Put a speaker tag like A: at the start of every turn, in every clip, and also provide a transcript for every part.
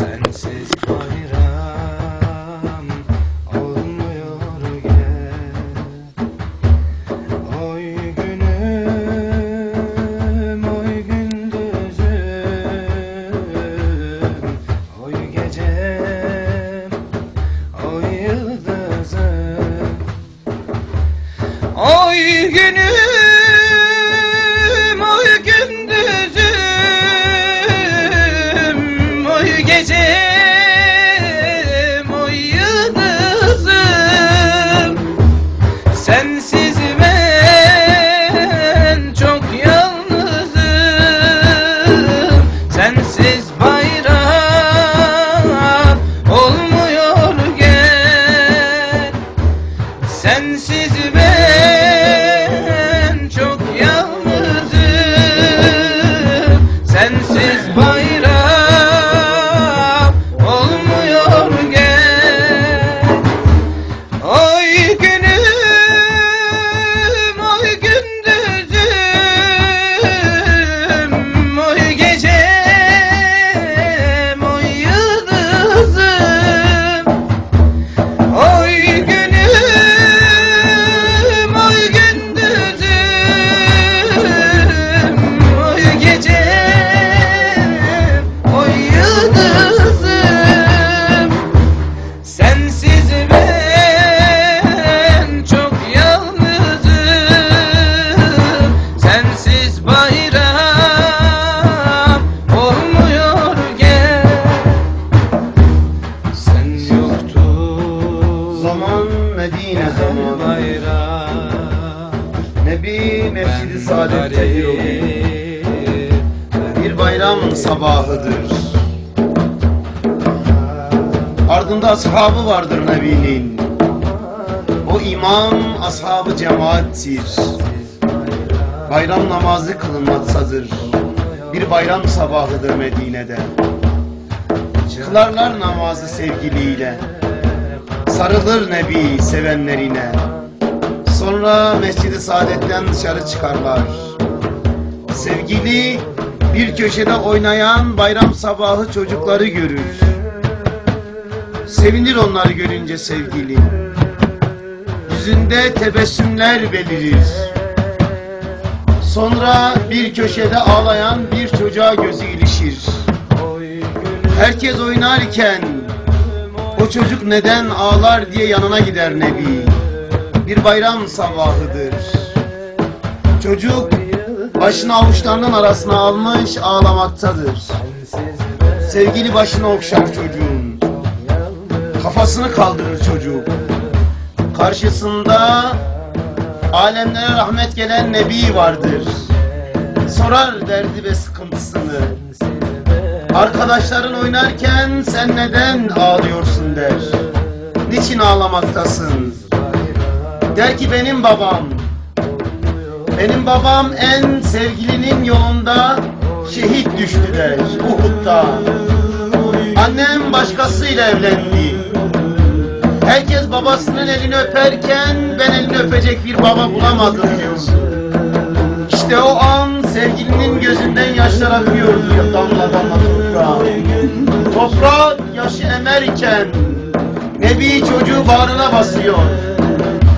A: Sensiz
B: sabahıdır. Ardında ashabı vardır Nebi'nin. O imam ashabı cemaattir. Bayram namazı kılınmaktadır. Bir bayram sabahıdır Medine'de. Kılarlar namazı sevgiliyle. Sarılır Nebi sevenlerine. Sonra Mescid-i Saadet'ten dışarı çıkarlar. Sevgili bir köşede oynayan bayram sabahı çocukları görür. Sevinir onları görünce sevgili. Yüzünde tebessümler belirir. Sonra bir köşede ağlayan bir çocuğa gözü ilişir. Herkes oynarken o çocuk neden ağlar diye yanına gider Nebi. Bir bayram sabahıdır. Çocuk başını avuçlarının arasına almış ağlamaktadır. Sevgili başını okşar çocuğun. Kafasını kaldırır çocuk. Karşısında alemlere rahmet gelen Nebi vardır. Sorar derdi ve sıkıntısını. Arkadaşların oynarken sen neden ağlıyorsun der. Niçin ağlamaktasın? Der ki benim babam. Benim babam en sevgilinin yolunda şehit düştü der Uhud'da. Annem başkasıyla evlendi. Herkes babasının elini öperken ben elini öpecek bir baba bulamadım diyor. İşte o an sevgilinin gözünden yaşlar akıyor diyor damla damla toprağa. Toprak yaşı emerken Nebi çocuğu bağrına basıyor.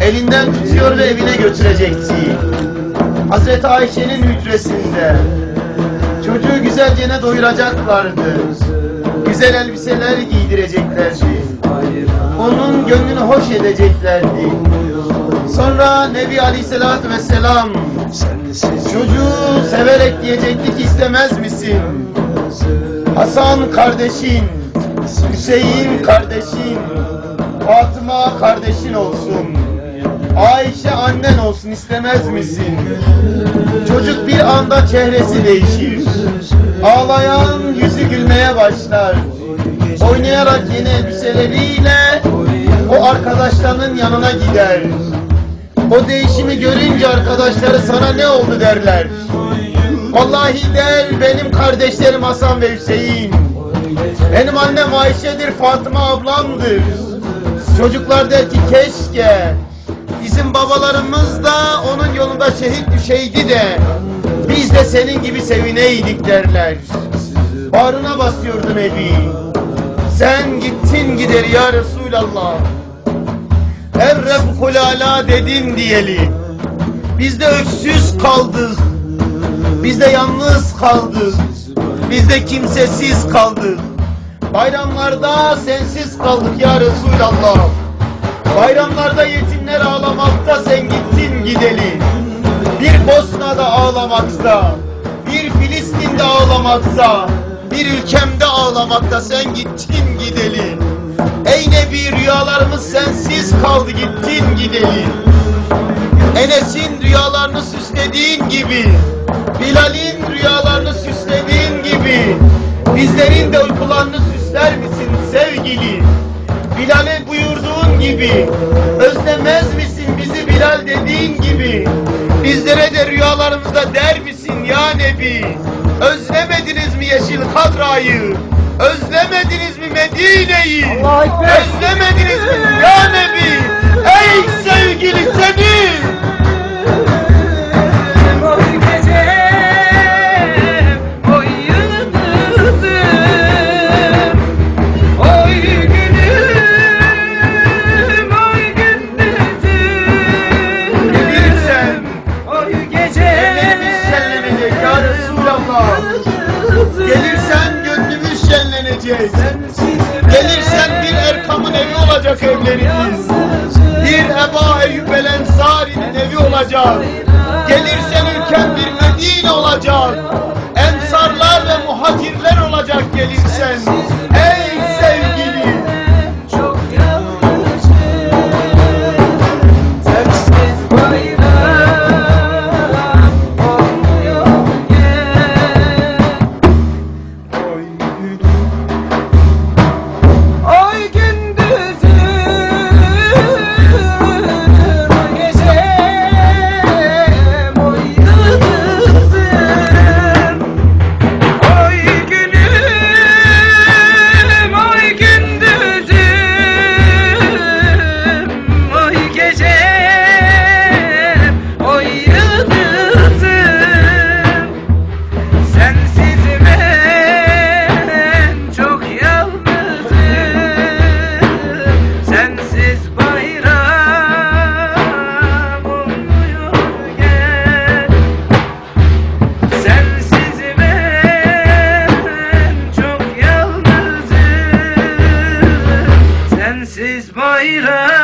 B: Elinden tutuyor ve evine götürecekti. Hazreti Ayşe'nin hücresinde çocuğu güzelce ne doyuracaklardı. Güzel elbiseler giydireceklerdi. Onun gönlünü hoş edeceklerdi. Sonra Nebi Aleyhisselatü Vesselam çocuğu severek diyecekti ki istemez misin? Hasan kardeşin, Hüseyin kardeşin, Fatıma kardeşin olsun. Ayşe annen olsun istemez misin? Çocuk bir anda çehresi değişir. Ağlayan yüzü gülmeye başlar. Oynayarak yeni elbiseleriyle o arkadaşlarının yanına gider. O değişimi görünce arkadaşları sana ne oldu derler. Vallahi der benim kardeşlerim Hasan ve Hüseyin. Benim annem Ayşe'dir, Fatıma ablamdır. Çocuklar der ki keşke bizim babalarımız da onun yolunda şehit düşeydi de biz de senin gibi sevineydik derler. Bağrına basıyordu Nebi. Sen gittin gider ya Resulallah. Her Rebbulala dedin diyelim. Biz de öksüz kaldık. Biz de yalnız kaldık. Biz de kimsesiz kaldık. Bayramlarda sensiz kaldık ya Resulallah. Bayramlarda yetimler ağlamakta sen gittin gideli. Bir Bosna'da ağlamakta, bir Filistin'de ağlamakta, bir ülkemde ağlamakta sen gittin gideli. Ey Nebi rüyalarımız sensiz kaldı gittin gideli. Enes'in rüyalarını süslediğin gibi, Bilal'in rüyalarını süslediğin gibi, bizlerin de uykularını süsler misin sevgili? Bilal'e gibi, özlemez misin bizi Bilal dediğin gibi, bizlere de rüyalarımızda der misin ya Nebi? Özlemediniz mi Yeşil Kadra'yı? Özlemediniz mi Medine'yi? Özlemediniz mi ya Nebi? Ey sevgili seni! Şenlenecek. Gelirsen bir Erkam'ın evi olacak evlerimiz. Bir Eba Eyyub El Ensari'nin evi olacak. Gelirsen ülken bir Medine olacak.
A: Çok yalnızım Sensiz bayram